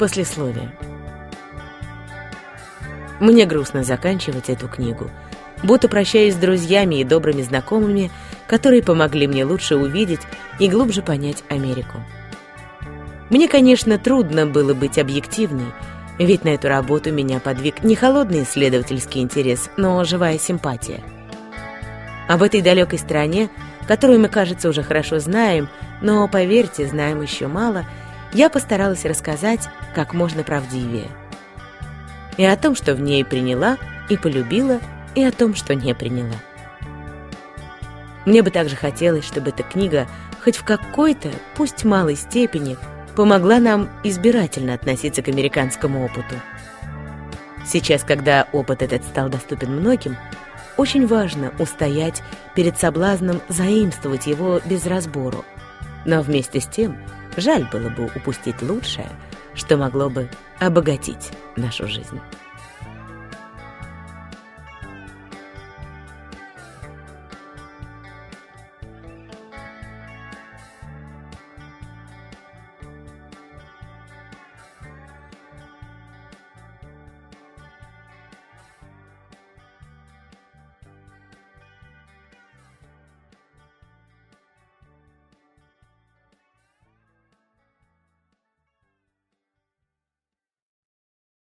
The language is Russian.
Послесловие. Мне грустно заканчивать эту книгу, будто прощаюсь с друзьями и добрыми знакомыми, которые помогли мне лучше увидеть и глубже понять Америку. Мне, конечно, трудно было быть объективной, ведь на эту работу меня подвиг не холодный исследовательский интерес, но живая симпатия. Об этой далекой стране, которую мы, кажется, уже хорошо знаем, но, поверьте, знаем еще мало, я постаралась рассказать как можно правдивее. И о том, что в ней приняла и полюбила, и о том, что не приняла. Мне бы также хотелось, чтобы эта книга хоть в какой-то, пусть малой степени, помогла нам избирательно относиться к американскому опыту. Сейчас, когда опыт этот стал доступен многим, очень важно устоять перед соблазном заимствовать его без разбору. Но вместе с тем жаль было бы упустить лучшее, что могло бы обогатить нашу жизнь.